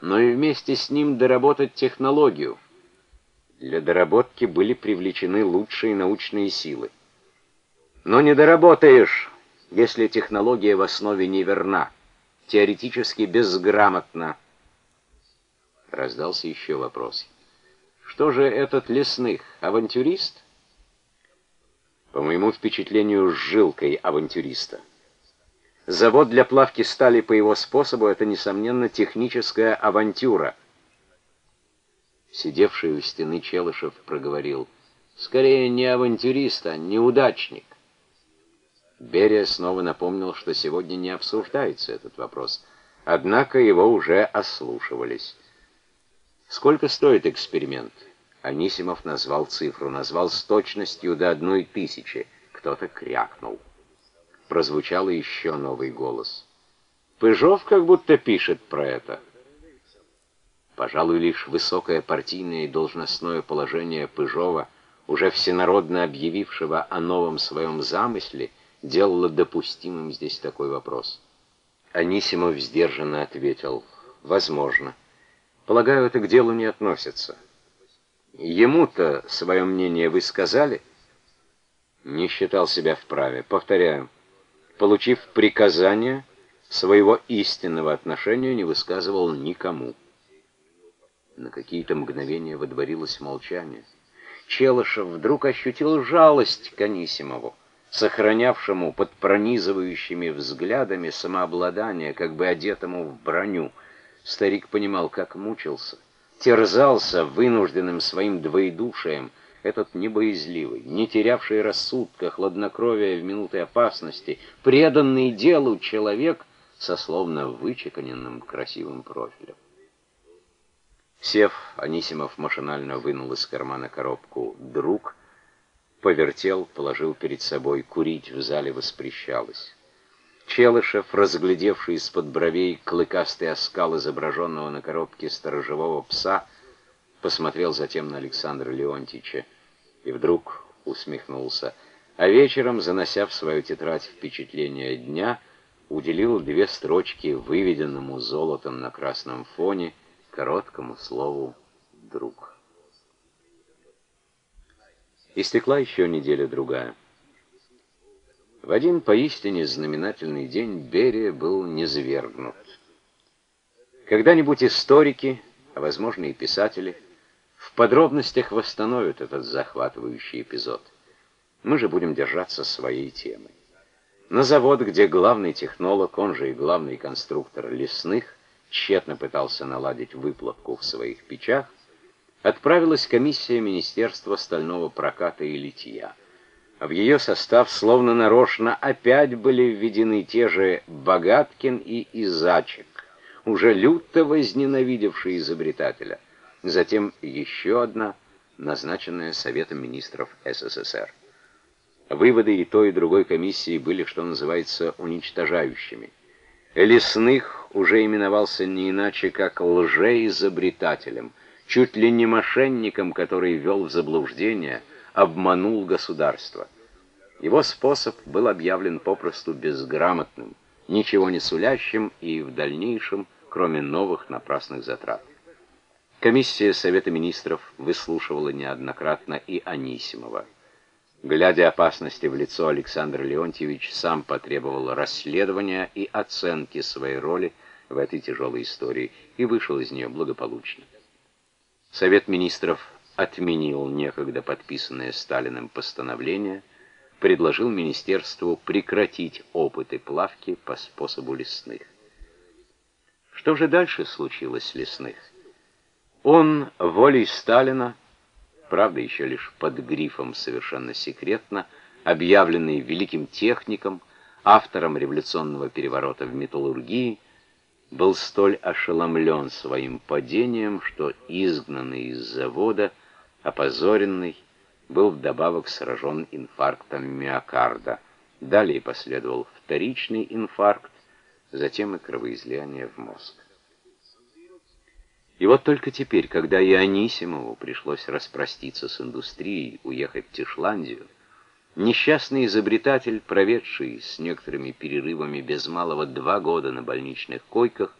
но и вместе с ним доработать технологию. Для доработки были привлечены лучшие научные силы. Но не доработаешь, если технология в основе неверна, теоретически безграмотна. Раздался еще вопрос. Что же этот лесных, авантюрист? По моему впечатлению, с жилкой авантюриста. Завод для плавки стали по его способу — это, несомненно, техническая авантюра. Сидевший у стены Челышев проговорил. Скорее, не авантюрист, а неудачник. Берия снова напомнил, что сегодня не обсуждается этот вопрос. Однако его уже ослушивались. Сколько стоит эксперимент? Анисимов назвал цифру, назвал с точностью до одной тысячи. Кто-то крякнул прозвучал еще новый голос. Пыжов как будто пишет про это. Пожалуй, лишь высокое партийное и должностное положение Пыжова, уже всенародно объявившего о новом своем замысле, делало допустимым здесь такой вопрос. Анисимов сдержанно ответил, «Возможно. Полагаю, это к делу не относится». Ему-то свое мнение вы сказали? Не считал себя вправе. Повторяю, получив приказание, своего истинного отношения не высказывал никому. На какие-то мгновения водворилось молчание. Челышев вдруг ощутил жалость к Анисимову, сохранявшему под пронизывающими взглядами самообладание, как бы одетому в броню. Старик понимал, как мучился, терзался вынужденным своим двоедушием, этот небоязливый, не терявший рассудка, хладнокровия в минуты опасности, преданный делу человек со словно вычеканенным красивым профилем. Сев, Анисимов машинально вынул из кармана коробку «Друг», повертел, положил перед собой, курить в зале воспрещалось. Челышев, разглядевший из-под бровей клыкастый оскал изображенного на коробке сторожевого пса, посмотрел затем на Александра Леонтьевича и вдруг усмехнулся. А вечером, занося в свою тетрадь впечатления дня, уделил две строчки выведенному золотом на красном фоне короткому слову «друг». Истекла еще неделя-другая. В один поистине знаменательный день Берия был низвергнут. Когда-нибудь историки, а возможно и писатели, в подробностях восстановят этот захватывающий эпизод. Мы же будем держаться своей темы. На завод, где главный технолог, он же и главный конструктор лесных, тщетно пытался наладить выплавку в своих печах, отправилась комиссия Министерства стального проката и литья. В ее состав словно нарочно опять были введены те же Богаткин и Изачек, уже люто возненавидевшие изобретателя затем еще одна, назначенная Советом министров СССР. Выводы и той, и другой комиссии были, что называется, уничтожающими. Лесных уже именовался не иначе, как лжеизобретателем, чуть ли не мошенником, который вел в заблуждение, обманул государство. Его способ был объявлен попросту безграмотным, ничего не сулящим и в дальнейшем, кроме новых напрасных затрат. Комиссия Совета Министров выслушивала неоднократно и Анисимова. Глядя опасности в лицо, Александр Леонтьевич сам потребовал расследования и оценки своей роли в этой тяжелой истории и вышел из нее благополучно. Совет Министров отменил некогда подписанное Сталиным постановление, предложил Министерству прекратить опыты плавки по способу лесных. Что же дальше случилось с лесных? Он волей Сталина, правда еще лишь под грифом совершенно секретно, объявленный великим техником, автором революционного переворота в металлургии, был столь ошеломлен своим падением, что изгнанный из завода, опозоренный, был вдобавок сражен инфарктом миокарда. Далее последовал вторичный инфаркт, затем и кровоизлияние в мозг. И вот только теперь, когда и Анисимову пришлось распроститься с индустрией, уехать в Тишландию, несчастный изобретатель, проведший с некоторыми перерывами без малого два года на больничных койках,